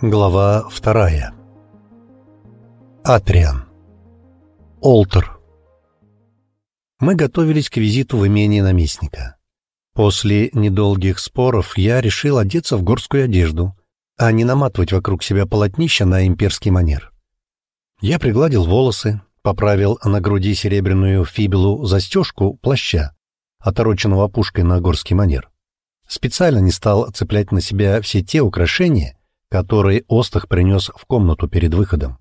Глава вторая. Атриан. Олтер. Мы готовились к визиту в имение наместника. После недолгих споров я решил одеться в горскую одежду, а не наматывать вокруг себя полотнища на имперский манер. Я пригладил волосы, поправил на груди серебряную фибелу застежку плаща, отороченного опушкой на горский манер. Специально не стал цеплять на себя все те украшения, который Остах принес в комнату перед выходом.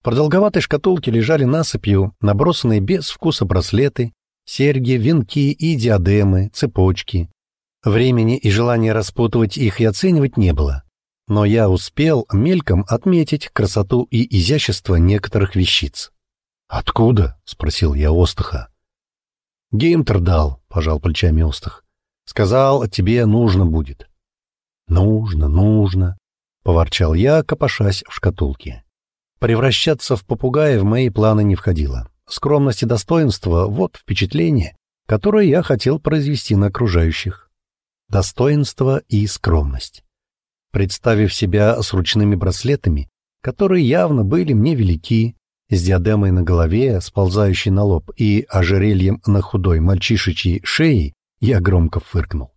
В продолговатой шкатулке лежали насыпью набросанные без вкуса браслеты, серьги, венки и диадемы, цепочки. Времени и желания распутывать их и оценивать не было. Но я успел мельком отметить красоту и изящество некоторых вещиц. «Откуда?» — спросил я Остаха. «Геймтер дал», — пожал плечами Остах. «Сказал, тебе нужно будет». «Нужно, нужно», — поворчал я, копошась в шкатулке. Превращаться в попугая в мои планы не входило. Скромность и достоинство — вот впечатление, которое я хотел произвести на окружающих. Достоинство и скромность. Представив себя с ручными браслетами, которые явно были мне велики, с диадемой на голове, сползающей на лоб, и ожерельем на худой мальчишечьей шее, я громко фыркнул.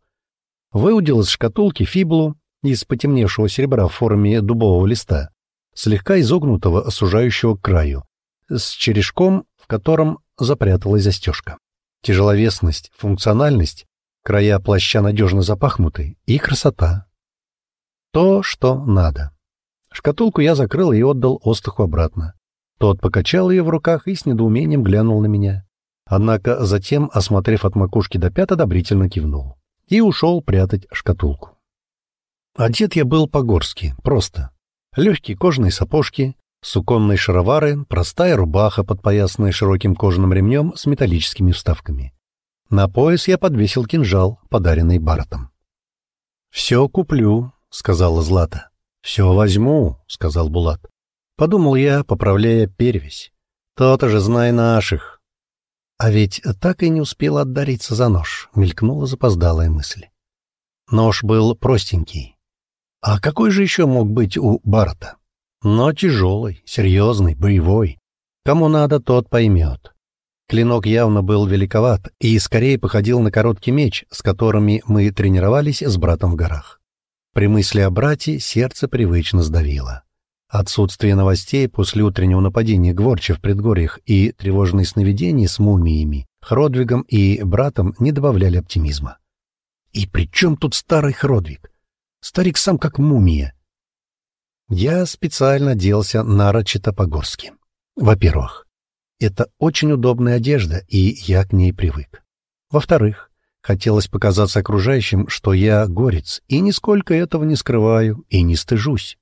Выудил из шкатулки фиблу из потемневшего серебра в форме дубового листа, слегка изогнутого, сужающего к краю, с черешком, в котором запряталась застежка. Тяжеловесность, функциональность, края плаща надежно запахнуты и красота. То, что надо. Шкатулку я закрыл и отдал Остаху обратно. Тот покачал ее в руках и с недоумением глянул на меня. Однако затем, осмотрев от макушки до пят, одобрительно кивнул. И ушел прятать шкатулку. Одет я был по-горски, просто. Легкие кожаные сапожки, суконные шаровары, простая рубаха, подпоясанная широким кожаным ремнем с металлическими вставками. На пояс я подвесил кинжал, подаренный Баратом. «Все куплю», — сказала Злата. «Все возьму», — сказал Булат. Подумал я, поправляя перевязь. «То-то же знай наших». А ведь так и не успел отдариться за нож, мелькнула запоздалая мысль. Нож был простенький, а какой же еще мог быть у Барта? Но тяжелый, серьезный, боевой. Кому надо, тот поймет. Клинок явно был великоват и скорее походил на короткий меч, с которыми мы тренировались с братом в горах. При мысли о брате сердце привычно сдавило. Отсутствие новостей после утреннего нападения Гворча в предгорьях и тревожные сновидения с мумиями, Хродвигом и братом не добавляли оптимизма. И при чем тут старый Хродвиг? Старик сам как мумия. Я специально оделся нарочито по-горски. Во-первых, это очень удобная одежда, и я к ней привык. Во-вторых, хотелось показаться окружающим, что я горец, и нисколько этого не скрываю и не стыжусь.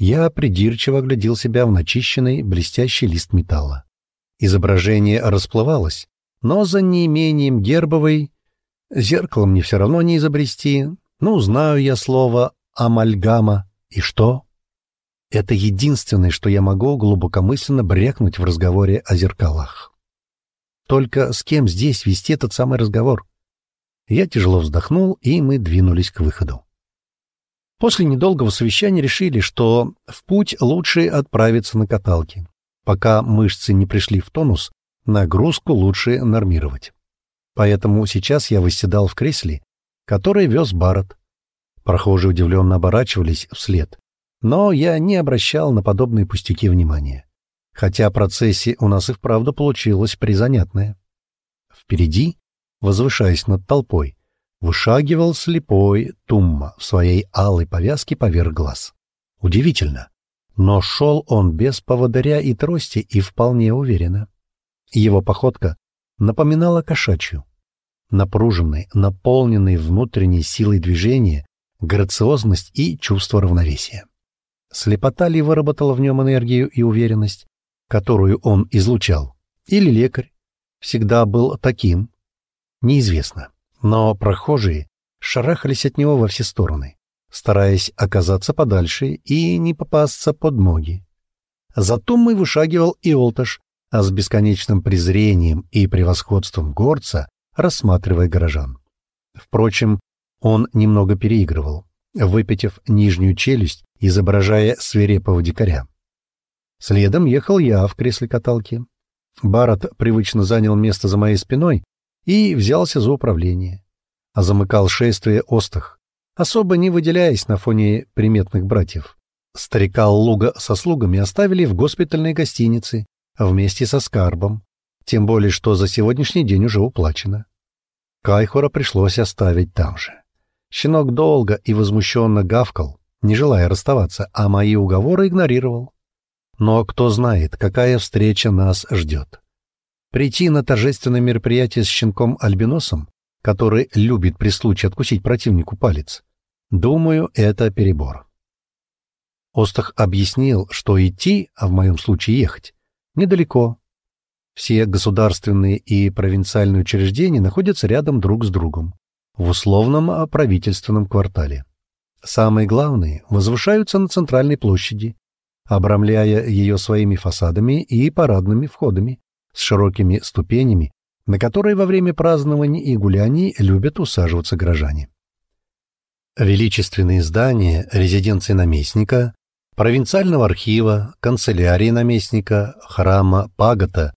Я придирчиво глядел себя в начищенный блестящий лист металла. Изображение расплывалось, но за неимением гербовой зеркалом мне все равно не изобрести, ну, знаю я слово «амальгама». И что? Это единственное, что я могу глубокомысленно брякнуть в разговоре о зеркалах. Только с кем здесь вести этот самый разговор? Я тяжело вздохнул, и мы двинулись к выходу. После недолгого совещания решили, что в путь лучше отправиться на каталке. Пока мышцы не пришли в тонус, нагрузку лучше нормировать. Поэтому сейчас я восседал в кресле который вез Барретт. Прохожие удивленно оборачивались вслед, но я не обращал на подобные пустяки внимания. Хотя процессия у нас и вправду получилась призанятная. Впереди, возвышаясь над толпой, вышагивал слепой Тумма в своей алой повязке поверх глаз. Удивительно, но шел он без поводыря и трости и вполне уверенно. Его походка напоминала кошачью напруженный, наполненный внутренней силой движения, грациозность и чувство равновесия. Слепота ли выработала в нем энергию и уверенность, которую он излучал, или лекарь всегда был таким? Неизвестно, но прохожие шарахались от него во все стороны, стараясь оказаться подальше и не попасться под ноги. Зато мы вышагивал и Олташ, а с бесконечным презрением и превосходством горца рассматривая горожан. Впрочем, он немного переигрывал. Выпитив нижнюю челюсть изображая свирепого дикаря. Следом ехал я в кресле каталки. Барат привычно занял место за моей спиной и взялся за управление. А замыкал шествие Остах, особо не выделяясь на фоне приметных братьев. Старика Луга со слугами оставили в госпитальной гостинице вместе со скарбом, тем более что за сегодняшний день уже уплачено. Кайхора пришлось оставить там же. Щенок долго и возмущенно гавкал, не желая расставаться, а мои уговоры игнорировал. Но кто знает, какая встреча нас ждет. Прийти на торжественное мероприятие с щенком-альбиносом, который любит при случае откусить противнику палец, думаю, это перебор. Остах объяснил, что идти, а в моем случае ехать, недалеко. Все государственные и провинциальные учреждения находятся рядом друг с другом, в условном правительственном квартале. Самые главные возвышаются на центральной площади, обрамляя ее своими фасадами и парадными входами с широкими ступенями, на которые во время празднований и гуляний любят усаживаться горожане. Величественные здания резиденции наместника, провинциального архива, канцелярии наместника, храма Пагота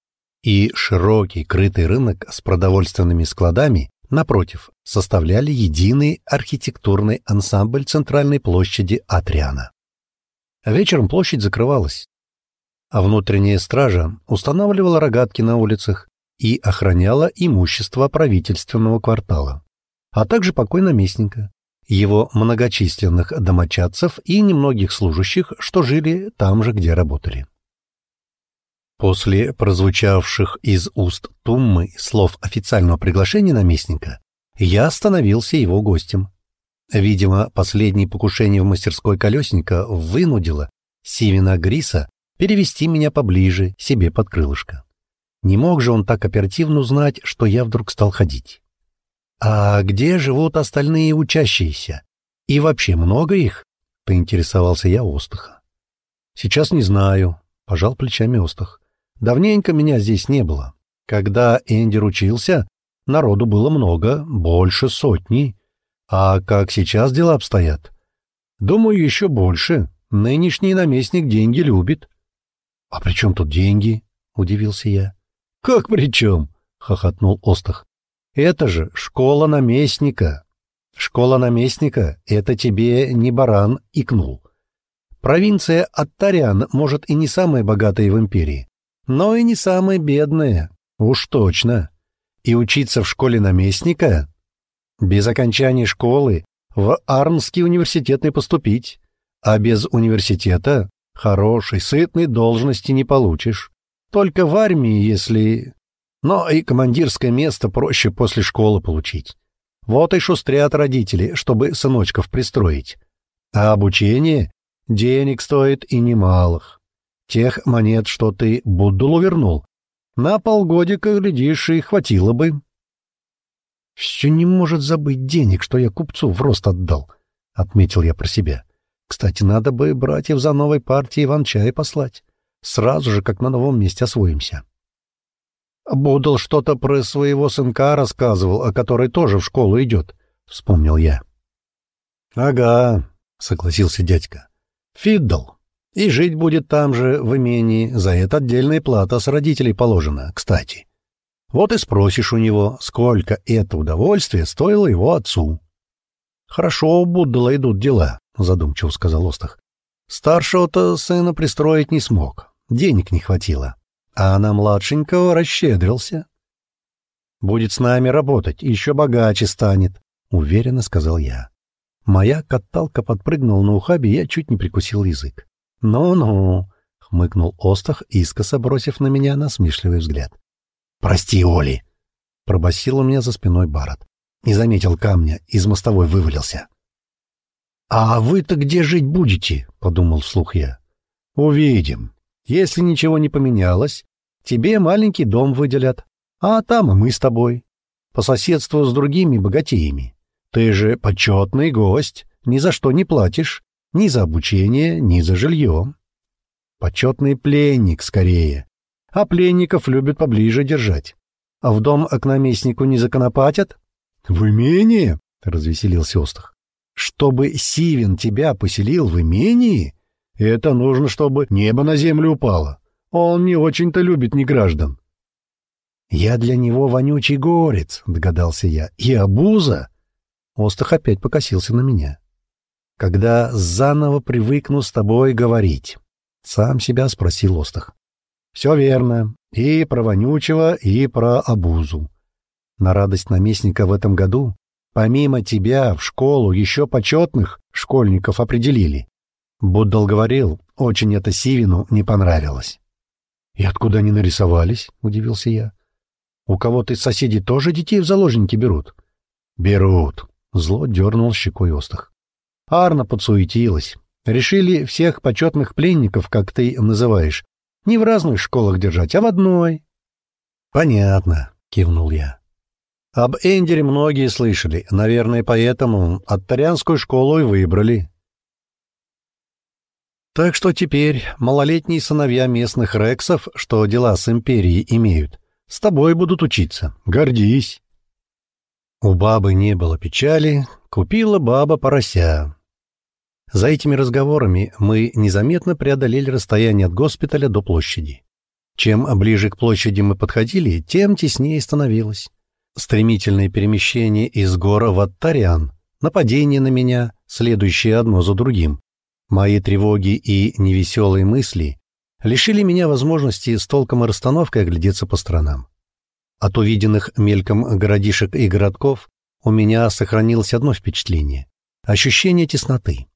и широкий крытый рынок с продовольственными складами, напротив, составляли единый архитектурный ансамбль центральной площади Атриана. Вечером площадь закрывалась, а внутренняя стража устанавливала рогатки на улицах и охраняла имущество правительственного квартала, а также покой наместника, его многочисленных домочадцев и немногих служащих, что жили там же, где работали. После прозвучавших из уст Туммы слов официального приглашения наместника, я становился его гостем. Видимо, последнее покушение в мастерской колесника вынудило Сивина Гриса перевести меня поближе, себе под крылышко. Не мог же он так оперативно узнать, что я вдруг стал ходить. «А где живут остальные учащиеся? И вообще много их?» — поинтересовался я Остаха. «Сейчас не знаю», — пожал плечами Остах. «Давненько меня здесь не было. Когда Эндер учился, народу было много, больше сотни. А как сейчас дела обстоят? Думаю, еще больше. Нынешний наместник деньги любит. — А при чем тут деньги? — удивился я. — Как при чем? — хохотнул Остах. — Это же школа наместника. Школа наместника — это тебе не баран икнул. Провинция Аттарян, может, и не самая богатая в империи, но и не самая бедная, уж точно. И учиться в школе наместника без окончания школы в Арнский университет не поступить, а без университета хорошей, сытной должности не получишь. Только в армии, если... Но и командирское место проще после школы получить. Вот и шустрят родители, чтобы сыночков пристроить. А обучение денег стоит и немалых. Тех монет, что ты Буддулу вернул, на полгодика, глядишь, и хватило бы. Все не может забыть денег, что я купцу в рост отдал, — отметил я про себя. Кстати, надо бы братьев за новой партией Иван-чай послать. Сразу же, как на новом месте освоимся. Будал что-то про своего сынка рассказывал, о которой тоже в школу идет, — вспомнил я. — Ага, — согласился дядька. — Фиддл. И жить будет там же, в имении. За это отдельная плата с родителей положена, кстати. Вот и спросишь у него, сколько это удовольствие стоило его отцу. — Хорошо у Буддала идут дела, — задумчиво сказал Остах. — Старшего-то сына пристроить не смог, денег не хватило, а на младшенького расщедрился. — Будет с нами работать, еще богаче станет, — уверенно сказал я. Моя каталка подпрыгнула на ухабе, я чуть не прикусил язык. «Ну-ну», — хмыкнул Остах, искоса бросив на меня насмешливый взгляд. «Прости, Оли!» — пробасил у меня за спиной Барат. Не заметил камня, из мостовой вывалился. «А вы-то где жить будете?» — подумал вслух я. «Увидим. Если ничего не поменялось, тебе маленький дом выделят, а там и мы с тобой. По соседству с другими богатеями. Ты же почетный гость, ни за что не платишь, ни за обучение, ни за жилье. Почетный пленник, скорее а пленников любят поближе держать. А в дом к наместнику не законопатят? — В имение? — развеселился Остах. Чтобы Сивин тебя поселил в имении? Это нужно, чтобы небо на землю упало. Он не очень-то любит неграждан. «Я для него вонючий горец», — догадался я, — «и обуза». Остах опять покосился на меня. «Когда заново привыкну с тобой говорить», — сам себя спросил Остах. «Все верно. И про вонючего, и про обузу. На радость наместника в этом году, помимо тебя, в школу еще почетных школьников определили. Буддал говорил, очень это Сивину не понравилось». «И откуда они нарисовались?» — удивился я. У кого-то из соседей тоже детей в заложники берут? Берут. Зло дернул щекой Остах. Арна подсуетилась. Решили всех почетных пленников, как ты называешь, не в разных школах держать, а в одной. Понятно, кивнул я. Об Эндере многие слышали, наверное, поэтому Аттарианскую школу и выбрали. Так что теперь малолетние сыновья местных рексов, что дела с империей имеют, с тобой будут учиться. Гордись. У бабы не было печали, купила баба порося. За этими разговорами мы незаметно преодолели расстояние от госпиталя до площади. Чем ближе к площади мы подходили, тем теснее становилось. Стремительное перемещение из гора в Аттариан, нападение на меня, следующее одно за другим. Мои тревоги и невеселые мысли лишили меня возможности с толком и расстановкой оглядеться по сторонам. От увиденных мельком городишек и городков у меня сохранилось одно впечатление — ощущение тесноты.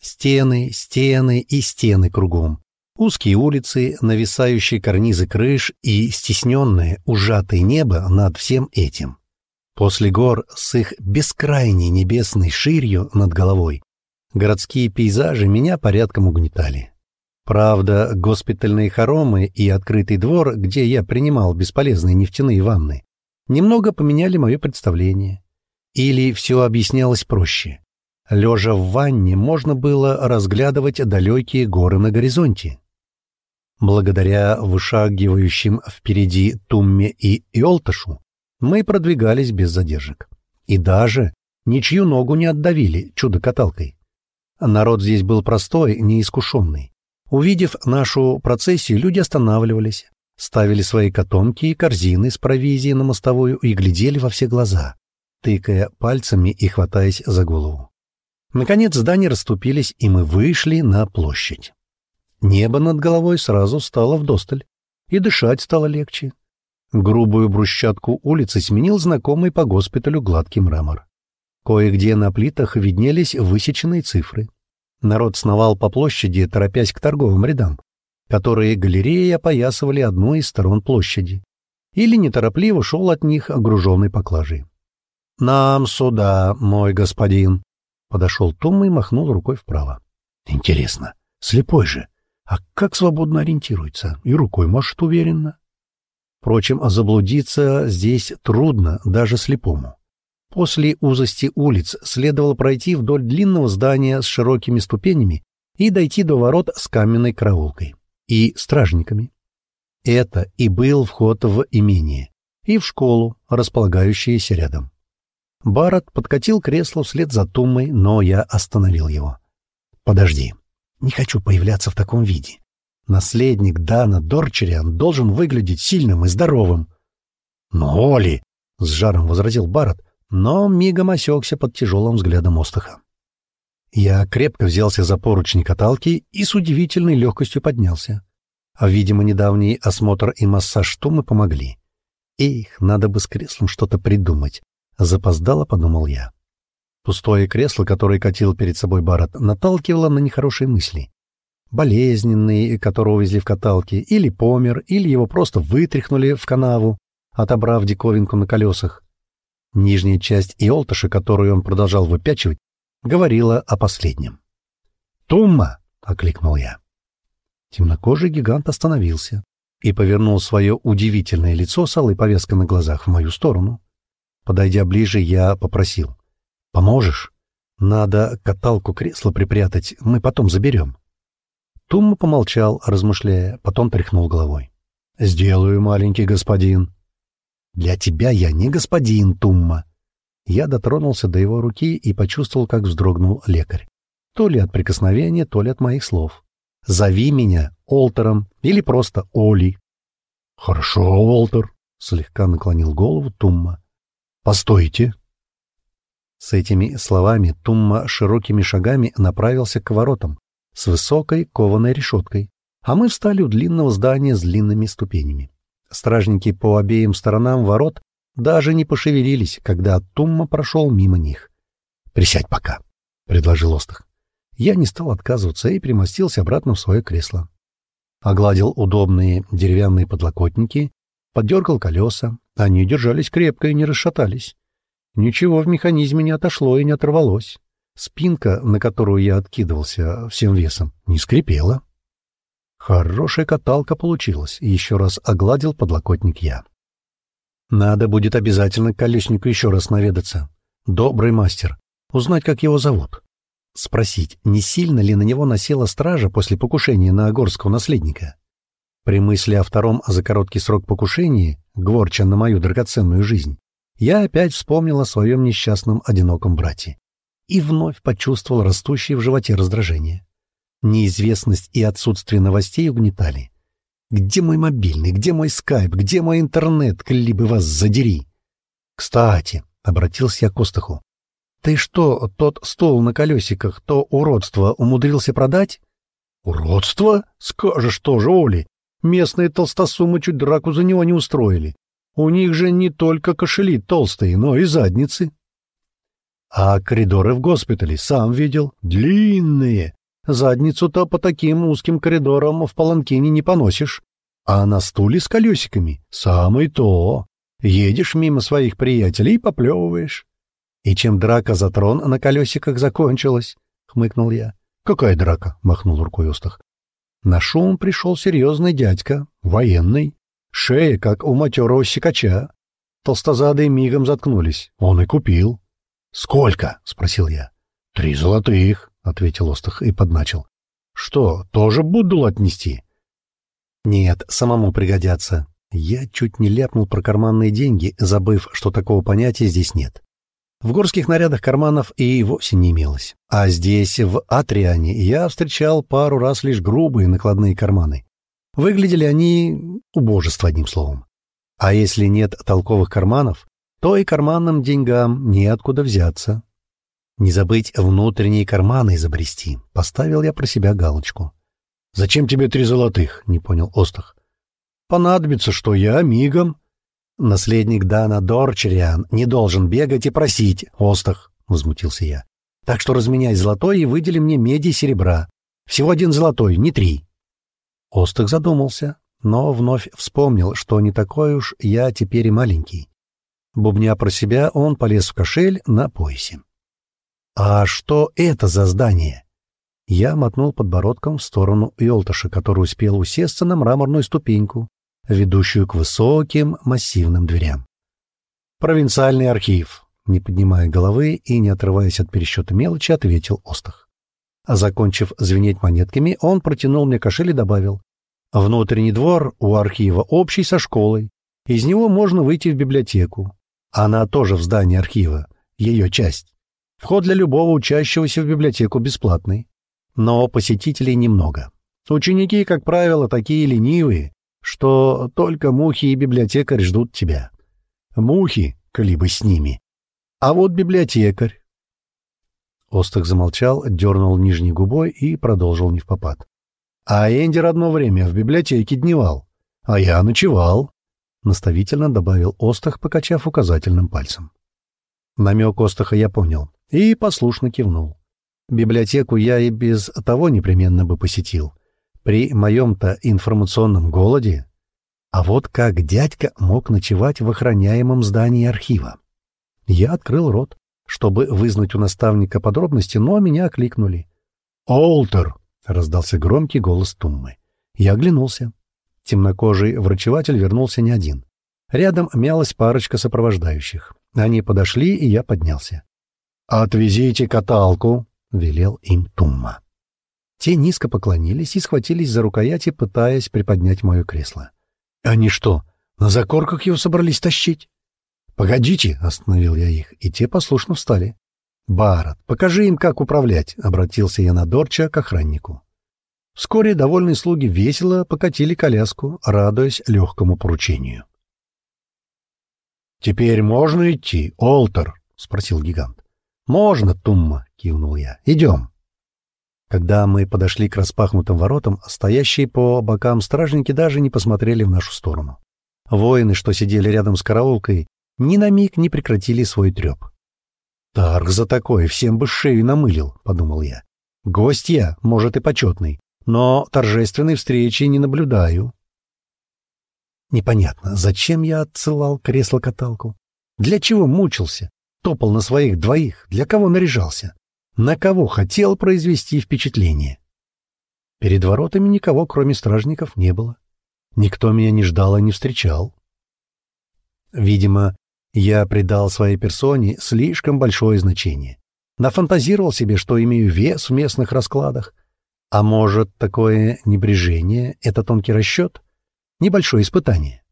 Стены, стены и стены кругом. Узкие улицы, нависающие карнизы крыш и стесненное, ужатое небо над всем этим. После гор с их бескрайней небесной ширью над головой городские пейзажи меня порядком угнетали. Правда, госпитальные хоромы и открытый двор, где я принимал бесполезные нефтяные ванны, немного поменяли мое представление. Или все объяснялось проще. Лежа в ванне, можно было разглядывать далекие горы на горизонте. Благодаря вышагивающим впереди Тумме и Иолташу мы продвигались без задержек. И даже ничью ногу не отдавили чудо-каталкой. Народ здесь был простой, неискушенный. Увидев нашу процессию, люди останавливались, ставили свои котомки и корзины с провизией на мостовую и глядели во все глаза, тыкая пальцами и хватаясь за голову. Наконец здания расступились, и мы вышли на площадь. Небо над головой сразу стало вдосталь, и дышать стало легче. Грубую брусчатку улицы сменил знакомый по госпиталю гладкий мрамор. Кое-где на плитах виднелись высеченные цифры. Народ сновал по площади, торопясь к торговым рядам, которые галереи опоясывали одну из сторон площади, или неторопливо шел от них огруженный поклажей. «Нам сюда, мой господин!» Подошел Том и махнул рукой вправо. «Интересно, слепой же, а как свободно ориентируется и рукой машет уверенно?» Впрочем, заблудиться здесь трудно даже слепому. После узости улиц следовало пройти вдоль длинного здания с широкими ступенями и дойти до ворот с каменной караулкой и стражниками. Это и был вход в имение, и в школу, располагающуюся рядом. Барретт подкатил кресло вслед за Туммой, но я остановил его. «Подожди, не хочу появляться в таком виде. Наследник Дана Дорчериан должен выглядеть сильным и здоровым». «Но, Оли!» — с жаром возразил Барретт, но мигом осекся под тяжелым взглядом Остаха. Я крепко взялся за поручни каталки и с удивительной легкостью поднялся. А, видимо, недавний осмотр и массаж Тумы помогли. Эх, надо бы с креслом что-то придумать. Запоздало, подумал я. Пустое кресло, которое катил перед собой Барретт, наталкивало на нехорошие мысли. Болезненный, которого увезли в каталке, или помер, или его просто вытряхнули в канаву, отобрав диковинку на колесах. Нижняя часть Иолташа, которую он продолжал выпячивать, говорила о последнем. «Тумма!» — окликнул я. Темнокожий гигант остановился и повернул свое удивительное лицо с алой повязкой на глазах в мою сторону. Подойдя ближе, я попросил. «Поможешь? Надо каталку кресла припрятать, мы потом заберем». Тумма помолчал, размышляя, потом тряхнул головой. «Сделаю, маленький господин». Для тебя я не господин Тумма. Я дотронулся до его руки и почувствовал, как вздрогнул лекарь. То ли от прикосновения, то ли от моих слов. «Зови меня Олтером или просто Оли». «Хорошо, Олтер», — слегка наклонил голову Тумма. «Постойте». С этими словами Тумма широкими шагами направился к воротам с высокой кованой решеткой, а мы встали у длинного здания с длинными ступенями. Стражники по обеим сторонам ворот даже не пошевелились, когда Тумма прошел мимо них. «Присядь пока», — предложил Остах. Я не стал отказываться и примостился обратно в свое кресло. Огладил удобные деревянные подлокотники, подергал колеса. Они держались крепко и не расшатались. Ничего в механизме не отошло и не оторвалось. Спинка, на которую я откидывался всем весом, не скрипела. Хорошая каталка получилась, еще раз огладил подлокотник я. Надо будет обязательно к колеснику еще раз наведаться. Добрый мастер. Узнать, как его зовут. Спросить, не сильно ли на него насела стража после покушения на горского наследника. При мысли о втором за короткий срок покушении, гворча на мою драгоценную жизнь, я опять вспомнил о своем несчастном одиноком брате и вновь почувствовал растущее в животе раздражение. Неизвестность и отсутствие новостей угнетали. Где мой мобильный, где мой скайп, где мой интернет, коли бы вас задери? Кстати, — обратился я к Костаху, — ты что, тот стол на колесиках, то уродство умудрился продать? Уродство? Скажешь тоже, Оли. Местные толстосумы чуть драку за него не устроили. У них же не только кошели толстые, но и задницы. А коридоры в госпитале, сам видел, длинные. Задницу-то по таким узким коридорам в паланкине не поносишь. А на стуле с колесиками самое то. Едешь мимо своих приятелей и поплевываешь. И чем драка за трон на колесиках закончилась, — хмыкнул я. — Какая драка? — махнул рукой Остах. На шум пришел серьезный дядька, военный. Шея, как у матерого щекача. Толстозадые мигом заткнулись. Он и купил. — Сколько? — спросил я. — Три золотых. — ответил Остах и подначил. — Что, тоже буду отнести? — Нет, самому пригодятся. Я чуть не ляпнул про карманные деньги, забыв, что такого понятия здесь нет. В горских нарядах карманов и вовсе не имелось. А здесь, в Атриане, я встречал пару раз лишь грубые накладные карманы. Выглядели они убожество, одним словом. А если нет толковых карманов, то и карманным деньгам неоткуда взяться. Не забыть внутренние карманы изобрести. Поставил я про себя галочку. «Зачем тебе три золотых?» — не понял Остах. «Понадобится, что я мигом». «Наследник Дана Дорчериан не должен бегать и просить, Остах», — возмутился я. «Так что разменяй золотой и выдели мне меди и серебра. Всего один золотой, не три». Остах задумался, но вновь вспомнил, что не такой уж я теперь и маленький. Бубня про себя, он полез в кошель на поясе. «А что это за здание?» Я мотнул подбородком в сторону Йолташа, который успел усесться на мраморную ступеньку, ведущую к высоким массивным дверям. «Провинциальный архив», — не поднимая головы и не отрываясь от пересчета мелочи, ответил Остах. А закончив звенеть монетками, он протянул мне кошель и добавил. «Внутренний двор у архива общий со школой. Из него можно выйти в библиотеку. Она тоже в здании архива, ее часть. Вход для любого учащегося в библиотеку бесплатный. Но посетителей немного. Ученики, как правило, такие ленивые, что только мухи и библиотекарь ждут тебя. Мухи, коли бы с ними. А вот библиотекарь. Остах замолчал, дернул нижней губой и продолжил не в попад. А Эндер одно время в библиотеке дневал, а я ночевал, — наставительно добавил Остах, покачав указательным пальцем. Намек Остаха я понял и послушно кивнул. Библиотеку я и без того непременно бы посетил. При моем-то информационном голоде. А вот как дядька мог ночевать в охраняемом здании архива? Я открыл рот, чтобы вызнать у наставника подробности, но меня окликнули. «Олтер!» — раздался громкий голос Туммы. Я оглянулся. Темнокожий врачеватель вернулся не один. Рядом мялась парочка сопровождающих. Они подошли, и я поднялся. «Отвезите каталку», — велел им Тумма. Те низко поклонились и схватились за рукояти, пытаясь приподнять мое кресло. «Они что, на закорках его собрались тащить?» «Погодите!» — остановил я их, и те послушно встали. «Барат, покажи им, как управлять!» — обратился я на Дорча к охраннику. Вскоре довольные слуги весело покатили коляску, радуясь легкому поручению. «Теперь можно идти, Олтер?» — спросил гигант. «Можно, Тумма!» — кивнул я. «Идем!» Когда мы подошли к распахнутым воротам, стоящие по бокам стражники даже не посмотрели в нашу сторону. Воины, что сидели рядом с караулкой, ни на миг не прекратили свой треп. «Тарг за такое всем бы шею намылил», — подумал я. «Гость я, может, и почетный, но торжественной встречи не наблюдаю». Непонятно, зачем я отсылал кресло-каталку? Для чего мучился? Топал на своих двоих? Для кого наряжался? На кого хотел произвести впечатление? Перед воротами никого, кроме стражников, не было. Никто меня не ждал и не встречал. Видимо, я придал своей персоне слишком большое значение. Нафантазировал себе, что имею вес в местных раскладах. А может, такое небрежение — это тонкий расчет? Небольшое испытание.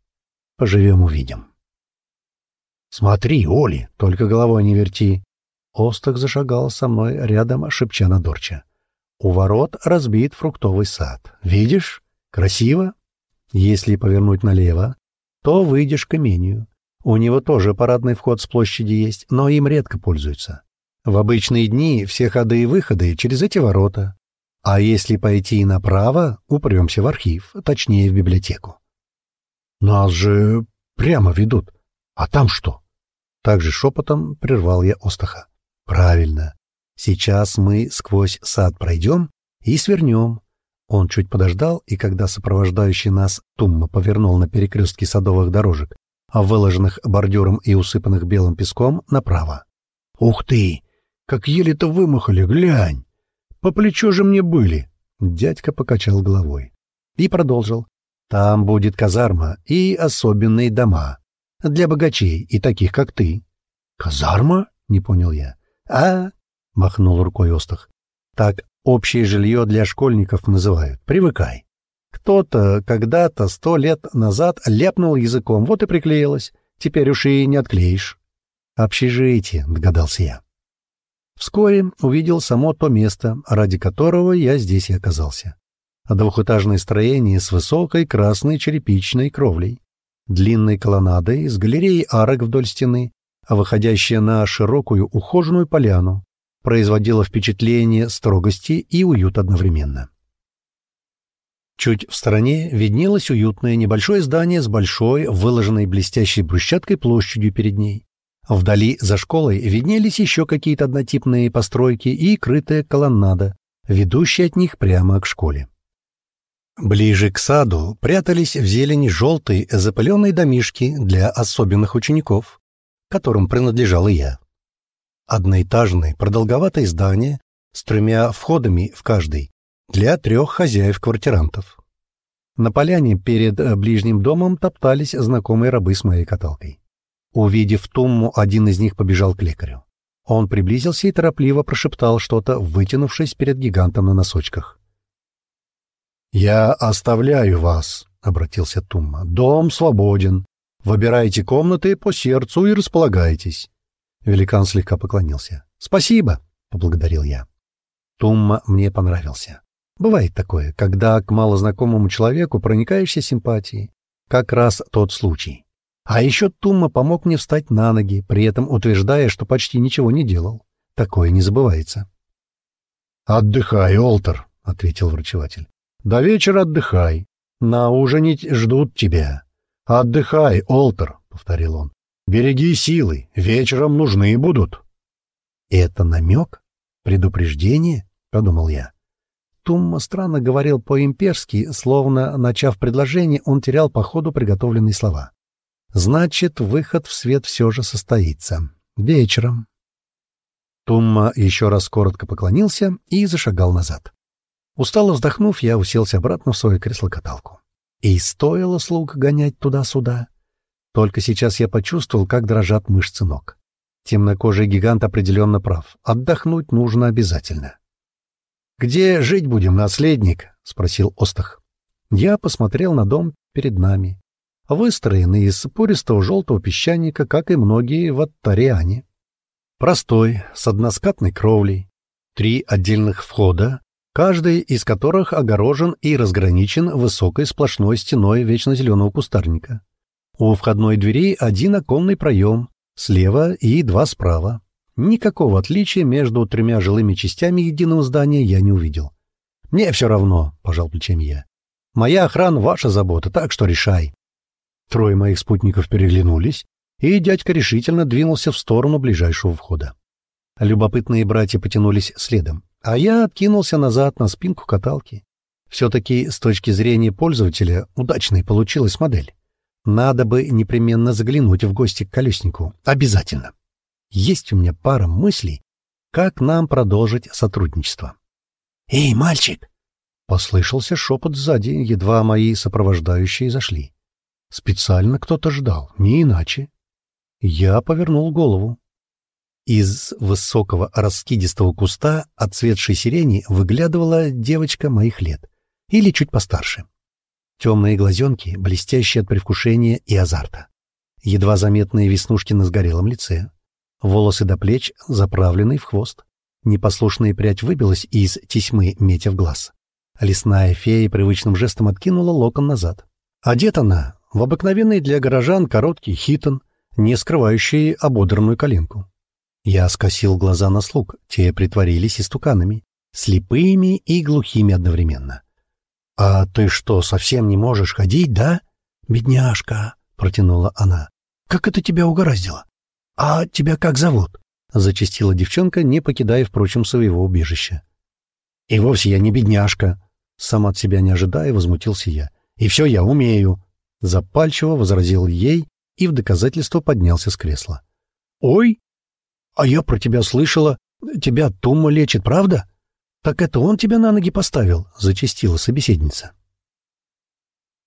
Поживем — увидим. «Смотри, Оли, только головой не верти!» Остах зашагал со мной рядом, шепча на Дорча. «У ворот разбит фруктовый сад. Видишь? Красиво? Если повернуть налево, то выйдешь к имению. У него тоже парадный вход с площади есть, но им редко пользуются. В обычные дни все ходы и выходы через эти ворота. А если пойти направо, упремся в архив, точнее в библиотеку. Нас же прямо ведут. А там что? Также шепотом прервал я Остаха. Правильно. Сейчас мы сквозь сад пройдем и свернем. Он чуть подождал, и когда сопровождающий нас Тумма повернул на перекрестке садовых дорожек, а выложенных бордюром и усыпанных белым песком, направо. «Ух ты! Как еле-то вымахали, глянь! По плечу же мне были!» Дядька покачал головой. И продолжил. «Там будет казарма и особенные дома. Для богачей и таких, как ты». «Казарма?» — не понял я. «А?» — махнул рукой Остах. «Так общее жилье для школьников называют. Привыкай». Кто-то когда-то сто лет назад ляпнул языком, вот и приклеилось. Теперь уж и не отклеишь. «Общежитие», — догадался я. Вскоре увидел само то место, ради которого я здесь и оказался. Двухэтажное строение с высокой красной черепичной кровлей, длинной колоннадой с галереей арок вдоль стены, а выходящая на широкую ухоженную поляну, производило впечатление строгости и уют одновременно. Чуть в стороне виднелось уютное небольшое здание с большой, выложенной блестящей брусчаткой площадью перед ней. Вдали за школой виднелись еще какие-то однотипные постройки и крытая колоннада, ведущая от них прямо к школе. Ближе к саду прятались в зелени желтые запыленные домишки для особенных учеников, которым принадлежал и я. Одноэтажное продолговатое здание с тремя входами в каждый, для трех хозяев-квартирантов. На поляне перед э, ближним домом топтались знакомые рабы с моей каталкой. Увидев Тумму, один из них побежал к лекарю. Он приблизился и торопливо прошептал что-то, вытянувшись перед гигантом на носочках. «Я оставляю вас», — обратился Тумма. «Дом свободен. Выбирайте комнаты по сердцу и располагайтесь». Великан слегка поклонился. «Спасибо», — поблагодарил я. Тумма мне понравился. Бывает такое, когда к малознакомому человеку проникаешься симпатией. Как раз тот случай. А еще Тумма помог мне встать на ноги, при этом утверждая, что почти ничего не делал. Такое не забывается. «Отдыхай, Олтер», — ответил врачеватель. «До вечера отдыхай. На ужинить ждут тебя». «Отдыхай, Олтер», — повторил он. «Береги силы, вечером нужны будут». «Это намек? Предупреждение?» — подумал я. Тумма странно говорил по-имперски, словно, начав предложение, он терял по ходу приготовленные слова. «Значит, выход в свет все же состоится. Вечером». Тумма еще раз коротко поклонился и зашагал назад. Устало вздохнув, я уселся обратно в свое кресло-каталку. И стоило слуг гонять туда-сюда. Только сейчас я почувствовал, как дрожат мышцы ног. Темнокожий гигант определенно прав. Отдохнуть нужно обязательно. «Где жить будем, наследник?» — спросил Остах. Я посмотрел на дом перед нами. выстроенный из пористого желтого песчаника, как и многие в Аттариане. Простой, с односкатной кровлей, три отдельных входа, каждый из которых огорожен и разграничен высокой сплошной стеной вечно зеленого кустарника. У входной двери один оконный проем, слева и два справа. Никакого отличия между тремя жилыми частями единого здания я не увидел. «Мне все равно», — пожал плечами я. «Моя охрана — ваша забота, так что решай». Трое моих спутников переглянулись, и дядька решительно двинулся в сторону ближайшего входа. Любопытные братья потянулись следом, а я откинулся назад на спинку каталки. Все-таки с точки зрения пользователя удачной получилась модель. Надо бы непременно заглянуть в гости к колеснику. Обязательно. Есть у меня пара мыслей, как нам продолжить сотрудничество. «Эй, мальчик!» — послышался шепот сзади, едва мои сопровождающие зашли. Специально кто-то ждал, не иначе. Я повернул голову. Из высокого раскидистого куста отцветшей сирени выглядывала девочка моих лет, или чуть постарше. Темные глазенки, блестящие от предвкушения и азарта. Едва заметные веснушки на сгорелом лице. Волосы до плеч, заправленные в хвост. Непослушная прядь выбилась из тесьмы, метя в глаз. Лесная фея привычным жестом откинула локон назад. Одета она в обыкновенный для горожан короткий хитон, не скрывающий ободранную коленку. Я скосил глаза на слуг, те притворились истуканами, слепыми и глухими одновременно. «А ты что, совсем не можешь ходить, да?» «Бедняжка», — протянула она. «Как это тебя угораздило? А тебя как зовут?» — зачастила девчонка, не покидая, впрочем, своего убежища. «И вовсе я не бедняжка», — сам от себя не ожидая, возмутился я. «И все я умею», — запальчиво возразил ей и в доказательство поднялся с кресла. «Ой, а я про тебя слышала. Тебя Тумма лечит, правда?» «Так это он тебя на ноги поставил?» — зачастила собеседница.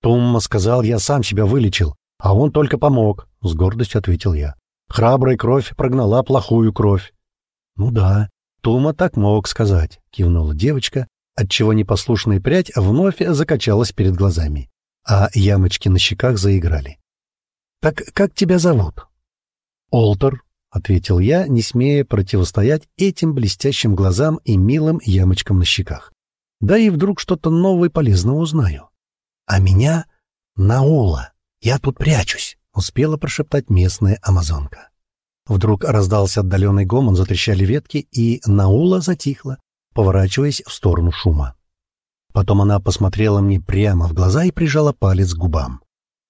«Тумма сказал, я сам себя вылечил, а он только помог», — с гордостью ответил я. Храбрая кровь прогнала плохую кровь. — Ну да, Тума так мог сказать, — кивнула девочка, отчего непослушная прядь вновь закачалась перед глазами, а ямочки на щеках заиграли. — Так как тебя зовут? — Олтер, — ответил я, не смея противостоять этим блестящим глазам и милым ямочкам на щеках. Да и вдруг что-то новое и полезное узнаю. — А меня — Наула, я тут прячусь. — успела прошептать местная амазонка. Вдруг раздался отдаленный гомон, затрещали ветки, и Наула затихла, поворачиваясь в сторону шума. Потом она посмотрела мне прямо в глаза и прижала палец к губам.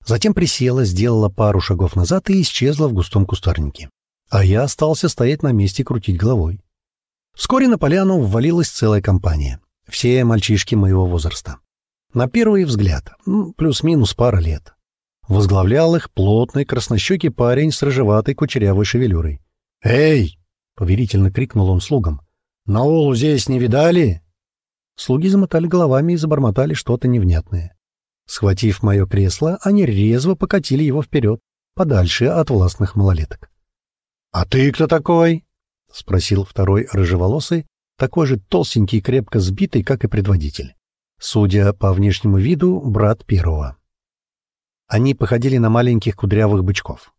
Затем присела, сделала пару шагов назад и исчезла в густом кустарнике. А я остался стоять на месте и крутить головой. Вскоре на поляну ввалилась целая компания. Все мальчишки моего возраста. На первый взгляд, плюс-минус пара лет. Возглавлял их плотный краснощекий парень с рыжеватой кучерявой шевелюрой. «Эй!» — повелительно крикнул он слугам. «Наолу здесь не видали?» Слуги замотали головами и забормотали что-то невнятное. Схватив мое кресло, они резво покатили его вперед, подальше от властных малолеток. «А ты кто такой?» — спросил второй рыжеволосый, такой же толстенький и крепко сбитый, как и предводитель. Судя по внешнему виду, брат первого. Они походили на маленьких кудрявых бычков.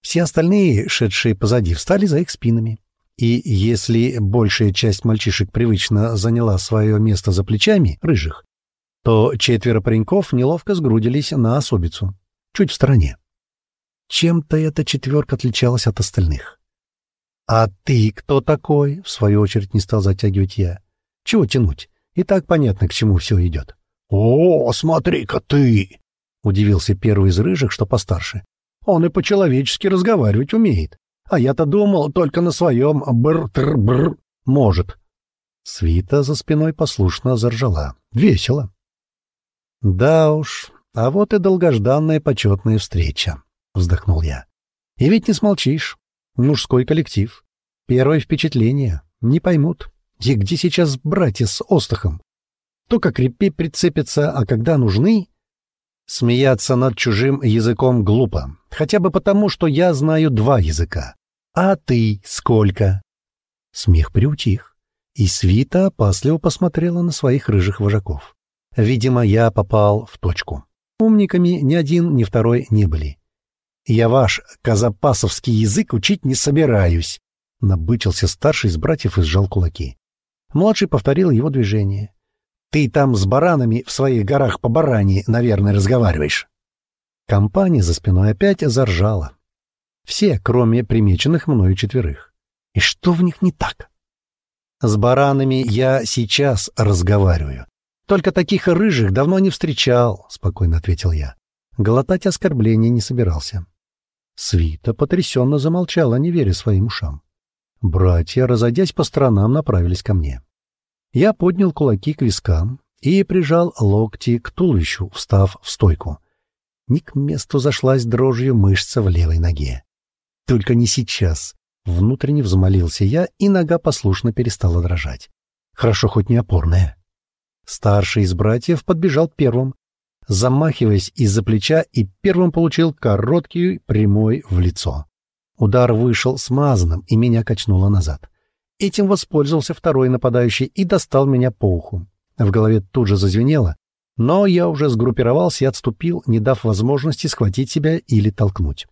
Все остальные, шедшие позади, встали за их спинами. И если большая часть мальчишек привычно заняла свое место за плечами, рыжих, то четверо пареньков неловко сгрудились на особицу, чуть в стороне. Чем-то эта четверка отличалась от остальных. «А ты кто такой?» — в свою очередь не стал затягивать я. «Чего тянуть? И так понятно, к чему все идет». «О, смотри-ка ты!» — удивился первый из рыжих, что постарше. «Он и по-человечески разговаривать умеет. А я-то думал, только на своем бр-тр-бр может». Свита за спиной послушно заржала. Весело. «Да уж, а вот и долгожданная почетная встреча», — вздохнул я. «И ведь не смолчишь. Мужской коллектив. Первое впечатление. Не поймут. И где сейчас братья с Остахом? То как репей прицепятся, а когда нужны, Смеяться над чужим языком глупо, хотя бы потому, что я знаю два языка. А ты сколько? Смех приутих, и свита опасливо посмотрела на своих рыжих вожаков. Видимо, я попал в точку. Умниками ни один, ни второй не были. «Я ваш казапасовский язык учить не собираюсь», — набычился старший из братьев и сжал кулаки. Младший повторил его движение. «Ты там с баранами в своих горах по баране, наверное, разговариваешь». Компания за спиной опять заржала. Все, кроме примеченных мною четверых. И что в них не так? С баранами я сейчас разговариваю. Только таких рыжих давно не встречал, — спокойно ответил я. Глотать оскорбления не собирался. Свита потрясенно замолчала, не веря своим ушам. Братья, разойдясь по сторонам, направились ко мне. Я поднял кулаки к вискам и прижал локти к туловищу, встав в стойку. Не к месту зашлась дрожью мышца в левой ноге. Только не сейчас. Внутренне взмолился я, и нога послушно перестала дрожать. Хорошо хоть не опорная. Старший из братьев подбежал первым, замахиваясь из-за плеча, и первым получил короткий прямой в лицо. Удар вышел смазанным, и меня качнуло назад. Этим воспользовался второй нападающий и достал меня по уху. В голове тут же зазвенело, но я уже сгруппировался и отступил, не дав возможности схватить себя или толкнуть.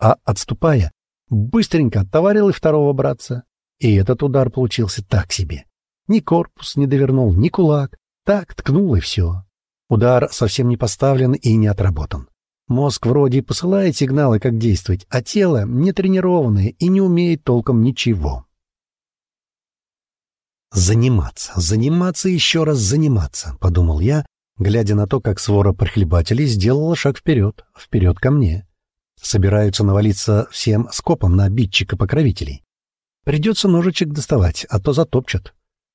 А отступая, быстренько оттоварил и второго братца. И этот удар получился так себе. Ни корпус не довернул, ни кулак. Так ткнул и все. Удар совсем не поставлен и не отработан. Мозг вроде посылает сигналы, как действовать, а тело не тренированное и не умеет толком ничего. «Заниматься, заниматься еще раз заниматься», — подумал я, глядя на то, как свора прихлебателей сделала шаг вперед, вперед ко мне. Собираются навалиться всем скопом на обидчика-покровителей. Придется ножичек доставать, а то затопчат.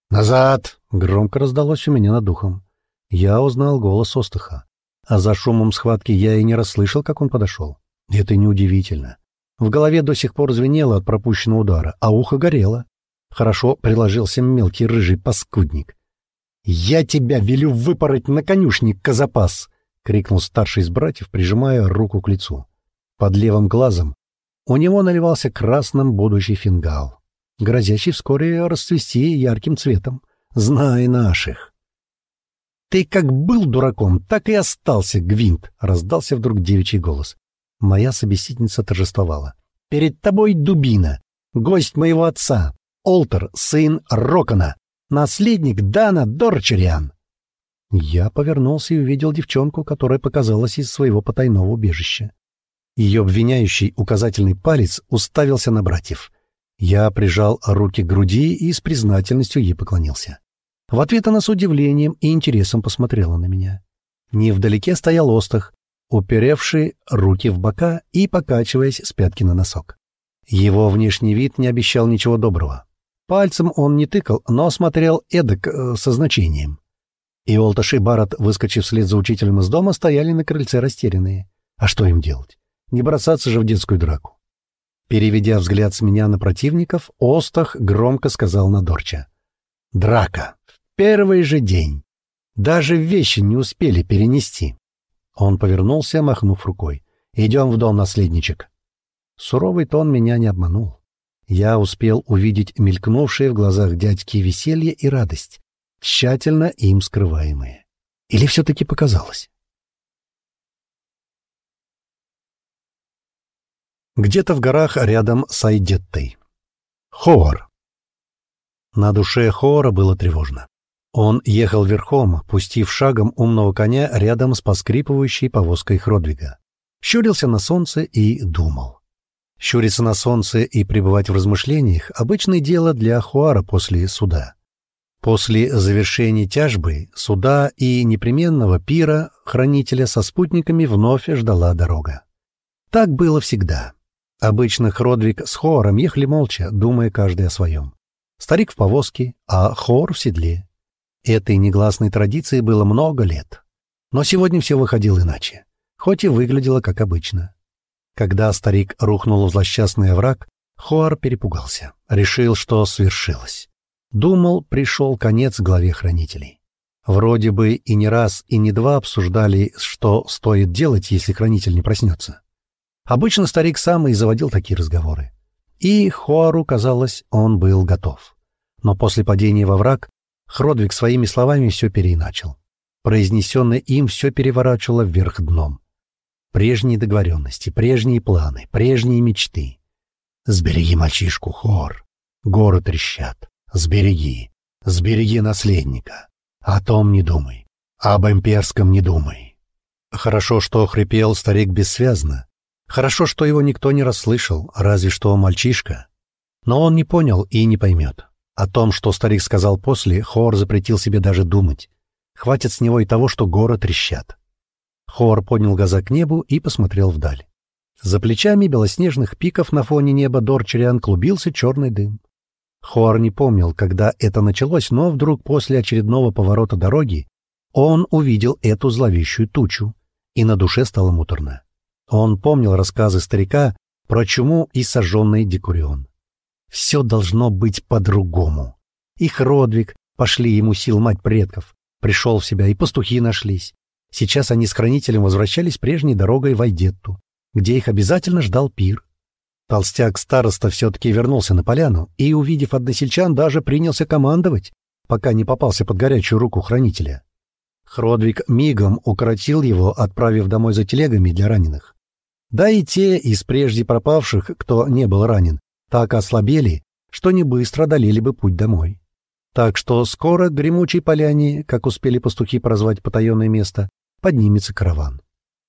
«Назад!» — громко раздалось у меня над духом. Я узнал голос Остаха. А за шумом схватки я и не расслышал, как он подошел. Это неудивительно. В голове до сих пор звенело от пропущенного удара, а ухо горело. Хорошо приложился мелкий рыжий паскудник. «Я тебя велю выпороть на конюшник, Казапас!» — крикнул старший из братьев, прижимая руку к лицу. Под левым глазом у него наливался красным будущий фингал, грозящий вскоре расцвести ярким цветом. Знай наших. «Ты как был дураком, так и остался, Гвинт!» — раздался вдруг девичий голос. Моя собеседница торжествовала. «Перед тобой дубина, гость моего отца, Олтер, сын Рокона, наследник Дана Дорчериан». Я повернулся и увидел девчонку, которая показалась из своего потайного убежища. Ее обвиняющий указательный палец уставился на братьев. Я прижал руки к груди и с признательностью ей поклонился. В ответ она с удивлением и интересом посмотрела на меня. Невдалеке стоял Остах, уперевший руки в бока и покачиваясь с пятки на носок. Его внешний вид не обещал ничего доброго. Пальцем он не тыкал, но смотрел эдак э, со значением. И Олташ и Барат, выскочив вслед за учителем из дома, стояли на крыльце растерянные. А что им делать? Не бросаться же в детскую драку. Переведя взгляд с меня на противников, Остах громко сказал на Дорча. «Драка! Первый же день! Даже вещи не успели перенести!» Он повернулся, махнув рукой. «Идем в дом, наследничек!» Суровый тон меня не обманул. Я успел увидеть мелькнувшие в глазах дядьки веселье и радость, тщательно им скрываемые. Или все-таки показалось? где-то в горах рядом с Айдеттой. Хоор. На душе Хоора было тревожно. Он ехал верхом, пустив шагом умного коня рядом с поскрипывающей повозкой Хродвига. Щурился на солнце и думал. Щуриться на солнце и пребывать в размышлениях — обычное дело для Хуара после суда. После завершения тяжбы, суда и непременного пира хранителя со спутниками вновь ждала дорога. Так было всегда. Обычно Хродвиг с Хором ехали молча, думая каждый о своем. Старик в повозке, а Хор в седле. Этой негласной традиции было много лет. Но сегодня все выходило иначе, хоть и выглядело как обычно. Когда старик рухнул в злосчастный овраг, Хор перепугался, решил, что свершилось. Думал, пришел конец главе хранителей. Вроде бы и не раз, и не два обсуждали, что стоит делать, если хранитель не проснется. Обычно старик сам и заводил такие разговоры. И Хуару, казалось, он был готов. Но после падения во враг Хродвиг своими словами все переиначил. Произнесенное им все переворачивало вверх дном. Прежние договоренности, прежние планы, прежние мечты. Сбереги мальчишку, хор. Горы трещат. Сбереги. Сбереги наследника. О том не думай. Об имперском не думай. Хорошо, что хрипел старик бессвязно. Хорошо, что его никто не расслышал, разве что мальчишка. Но он не понял и не поймет. О том, что старик сказал после, Хор запретил себе даже думать. Хватит с него и того, что горы трещат. Хор поднял глаза к небу и посмотрел вдаль. За плечами белоснежных пиков на фоне неба Дорчериан клубился черный дым. Хор не помнил, когда это началось, но вдруг после очередного поворота дороги он увидел эту зловещую тучу, и на душе стало муторно. Он помнил рассказы старика про чуму и сожженный декурион. Все должно быть по-другому. Их Родвиг, пошли ему сил мать предков, пришел в себя, и пастухи нашлись. Сейчас они с хранителем возвращались прежней дорогой в Айдетту, где их обязательно ждал пир. Толстяк-староста все-таки вернулся на поляну и, увидев односельчан, даже принялся командовать, пока не попался под горячую руку хранителя. Хродвиг мигом укоротил его, отправив домой за телегами для раненых. Да и те из прежде пропавших, кто не был ранен, так ослабели, что не быстро одолели бы путь домой. Так что скоро к гремучей поляне, как успели пастухи прозвать потаенное место, поднимется караван.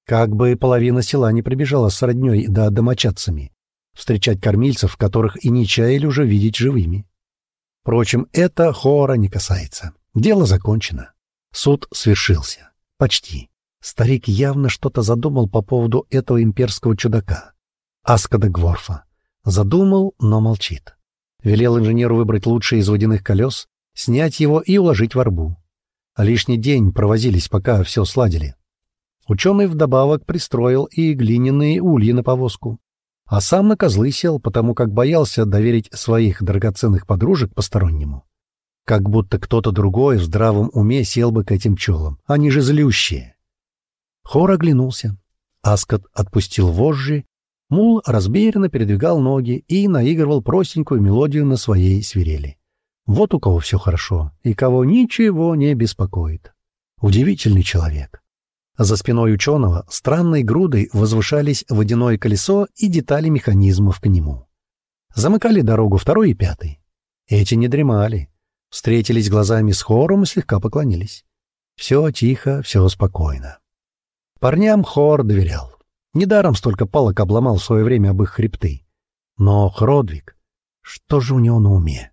Как бы половина села не прибежала с роднёй да домочадцами, встречать кормильцев, которых и не чаяли уже видеть живыми. Впрочем, это хора не касается. Дело закончено. Суд свершился. Почти. Старик явно что-то задумал по поводу этого имперского чудака. Аскада Гворфа. Задумал, но молчит. Велел инженеру выбрать лучшие из водяных колес, снять его и уложить в арбу. А лишний день провозились, пока все сладили. Ученый вдобавок пристроил и глиняные ульи на повозку. А сам на козлы сел, потому как боялся доверить своих драгоценных подружек постороннему. Как будто кто-то другой в здравом уме сел бы к этим пчелам. Они же злющие. Хор оглянулся. Аскот отпустил вожжи. Мул разберенно передвигал ноги и наигрывал простенькую мелодию на своей свирели. Вот у кого все хорошо, и кого ничего не беспокоит. Удивительный человек. За спиной ученого странной грудой возвышались водяное колесо и детали механизмов к нему. Замыкали дорогу второй и пятый. Эти не дремали. Встретились глазами с хором и слегка поклонились. Все тихо, все спокойно. Парням хор доверял. Недаром столько палок обломал в свое время об их хребты. Но Хродвиг, что же у него на уме?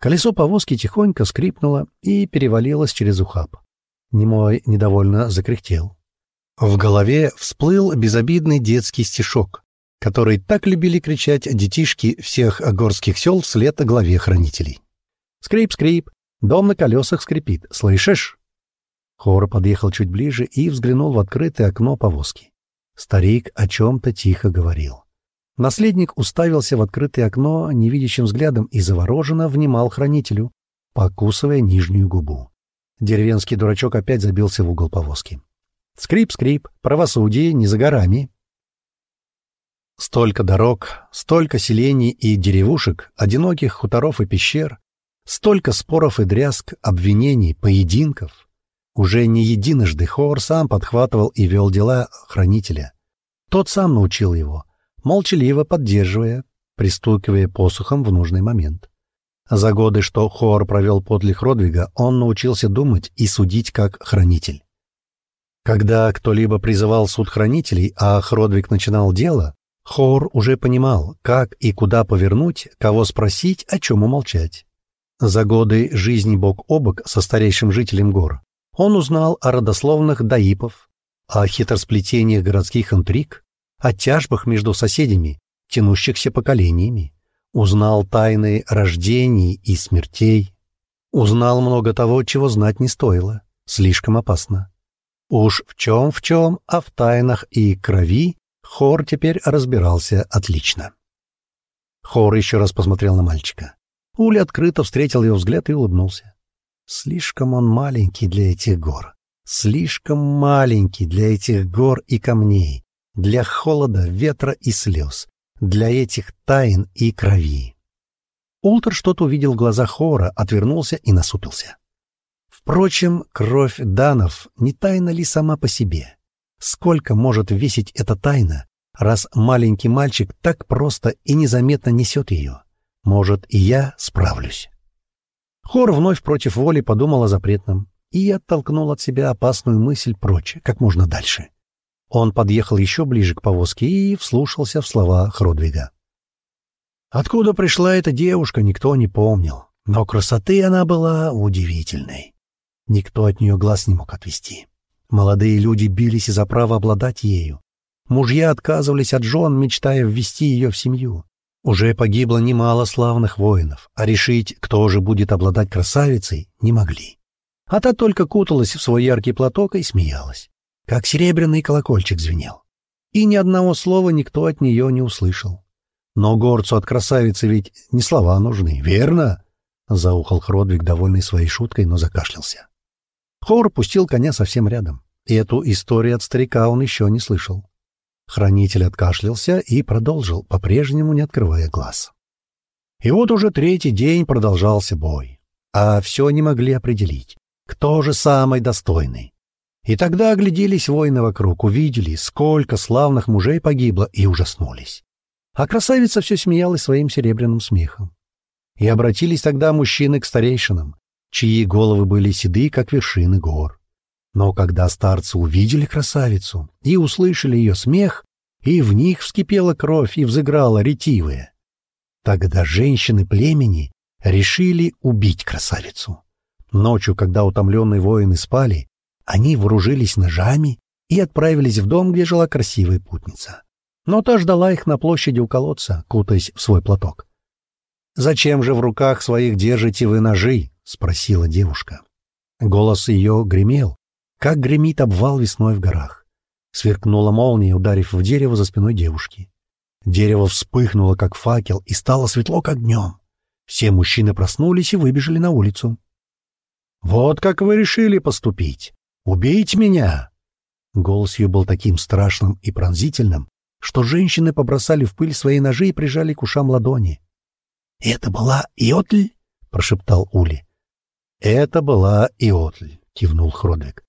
Колесо повозки тихонько скрипнуло и перевалилось через ухаб. Немой недовольно закряхтел. В голове всплыл безобидный детский стишок, который так любили кричать детишки всех горских сел вслед главе хранителей. «Скрип-скрип! Дом на колесах скрипит! Слышишь?» Хор подъехал чуть ближе и взглянул в открытое окно повозки. Старик о чем-то тихо говорил. Наследник уставился в открытое окно невидящим взглядом и завороженно внимал хранителю, покусывая нижнюю губу. Деревенский дурачок опять забился в угол повозки. Скрип-скрип, правосудие не за горами. Столько дорог, столько селений и деревушек, одиноких хуторов и пещер, столько споров и дрязг, обвинений, поединков. Уже не единожды Хоор сам подхватывал и вел дела хранителя. Тот сам научил его, молчаливо поддерживая, пристукивая посохом в нужный момент. За годы, что Хоор провел подле Хродвига, он научился думать и судить как хранитель. Когда кто-либо призывал суд хранителей, а Хродвиг начинал дело, Хоор уже понимал, как и куда повернуть, кого спросить, о чем умолчать. За годы жизни бок о бок со старейшим жителем гор он узнал о родословных даипов, о хитросплетениях городских интриг, о тяжбах между соседями, тянущихся поколениями, узнал тайны рождений и смертей, узнал много того, чего знать не стоило, слишком опасно. Уж в чем в чем, а в тайнах и крови Хор теперь разбирался отлично. Хор еще раз посмотрел на мальчика. Уля открыто встретил его взгляд и улыбнулся. Слишком он маленький для этих гор. Слишком маленький для этих гор и камней, для холода, ветра и слез, для этих тайн и крови. Ултер что-то увидел в глазах Хора, отвернулся и насупился. Впрочем, кровь данов не тайна ли сама по себе? Сколько может весить эта тайна, раз маленький мальчик так просто и незаметно несет ее? Может, и я справлюсь. Хор вновь против воли подумал о запретном и оттолкнул от себя опасную мысль прочь, как можно дальше. Он подъехал еще ближе к повозке и вслушался в слова Хродвига. Откуда пришла эта девушка, никто не помнил, но красоты она была удивительной. Никто от нее глаз не мог отвести. Молодые люди бились из-за права обладать ею. Мужья отказывались от жен, мечтая ввести ее в семью. Уже погибло немало славных воинов, а решить, кто же будет обладать красавицей, не могли. А та только куталась в свой яркий платок и смеялась, как серебряный колокольчик звенел. И ни одного слова никто от нее не услышал. Но горцу от красавицы ведь не слова нужны, верно? Заухал Хродвиг, довольный своей шуткой, но закашлялся. Хор пустил коня совсем рядом. И эту историю от старика он еще не слышал. Хранитель откашлялся и продолжил, по-прежнему не открывая глаз. И вот уже третий день продолжался бой. А все не могли определить, кто же самый достойный. И тогда огляделись воины вокруг, увидели, сколько славных мужей погибло, и ужаснулись. А красавица все смеялась своим серебряным смехом. И обратились тогда мужчины к старейшинам, чьи головы были седы, как вершины гор. Но когда старцы увидели красавицу и услышали ее смех, и в них вскипела кровь и взыграла ретивая, тогда женщины племени решили убить красавицу. Ночью, когда утомленные воины спали, они вооружились ножами и отправились в дом, где жила красивая путница. Но та ждала их на площади у колодца, кутаясь в свой платок. «Зачем же в руках своих держите вы ножи?» — спросила девушка. Голос ее гремел, как гремит обвал весной в горах. Сверкнула молния, ударив в дерево за спиной девушки. Дерево вспыхнуло, как факел, и стало светло, как днем. Все мужчины проснулись и выбежали на улицу. «Вот как вы решили поступить! Убить меня!» Голос ее был таким страшным и пронзительным, что женщины побросали в пыль свои ножи и прижали к ушам ладони. «Это была Иотль?» — прошептал Ули. «Это была Иотль», — кивнул Хродвиг.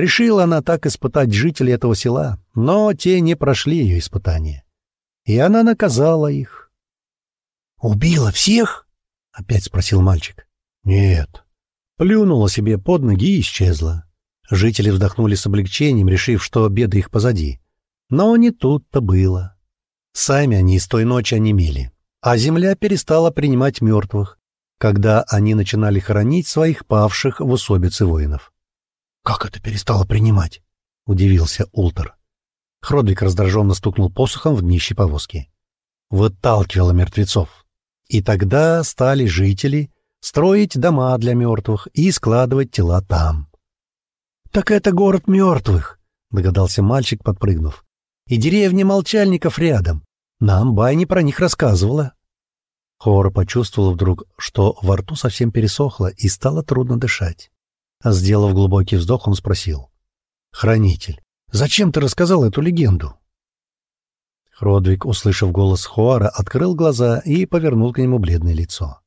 Решила она так испытать жителей этого села, но те не прошли ее испытания. И она наказала их. «Убила всех?» — опять спросил мальчик. «Нет». Плюнула себе под ноги и исчезла. Жители вздохнули с облегчением, решив, что беды их позади. Но не тут-то было. Сами они с той ночи онемели, а земля перестала принимать мертвых, когда они начинали хоронить своих павших в усобице воинов. «Как это перестало принимать?» — удивился Ултер. Хродвик раздраженно стукнул посохом в днище повозки. Выталкивала мертвецов. И тогда стали жители строить дома для мертвых и складывать тела там. «Так это город мертвых», — догадался мальчик, подпрыгнув. «И деревня молчальников рядом. Нам Байни про них рассказывала». Хор почувствовал вдруг, что во рту совсем пересохло и стало трудно дышать. Сделав глубокий вздох, он спросил. «Хранитель, зачем ты рассказал эту легенду?» Хродвиг, услышав голос Хуара, открыл глаза и повернул к нему бледное лицо.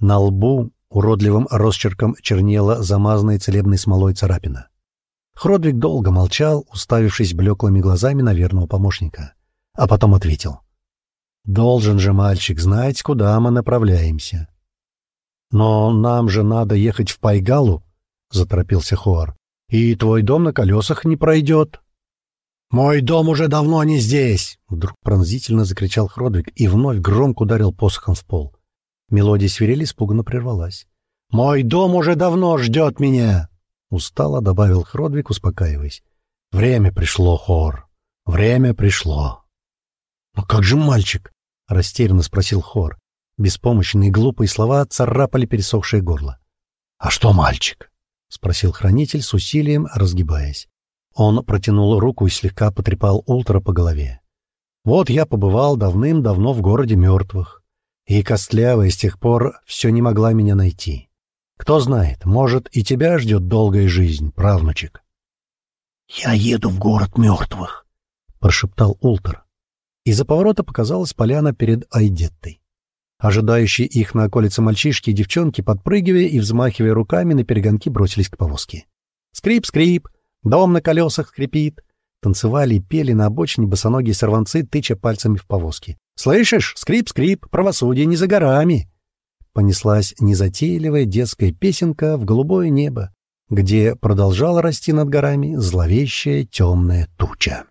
На лбу уродливым росчерком чернела замазанной целебной смолой царапина. Хродвиг долго молчал, уставившись блеклыми глазами на верного помощника, а потом ответил. «Должен же мальчик знать, куда мы направляемся». «Но нам же надо ехать в Пайгалу», — заторопился Хуар. «И твой дом на колесах не пройдет». «Мой дом уже давно не здесь!» — вдруг пронзительно закричал Хродвиг и вновь громко ударил посохом в пол. Мелодия свирели испуганно прервалась. «Мой дом уже давно ждет меня!» — устало добавил Хродвиг, успокаиваясь. «Время пришло, Хор. Время пришло». «Но как же мальчик?» — растерянно спросил Хор. Беспомощные глупые слова царапали пересохшее горло. «А что мальчик?» — спросил хранитель с усилием, разгибаясь. Он протянул руку и слегка потрепал Ултра по голове. «Вот я побывал давным-давно в городе мертвых, и Костлявая с тех пор все не могла меня найти. Кто знает, может, и тебя ждет долгая жизнь, правнучек». «Я еду в город мертвых», — прошептал Ултер. Из-за поворота показалась поляна перед Айдеттой. Ожидающие их на околице мальчишки и девчонки, подпрыгивая и взмахивая руками, на перегонки бросились к повозке. «Скрип-скрип! Дом на колесах скрипит!» Танцевали и пели на обочине босоногие сорванцы, тыча пальцами в повозки. «Слышишь? Скрип-скрип! Правосудие не за горами!» Понеслась незатейливая детская песенка в голубое небо, где продолжала расти над горами зловещая темная туча.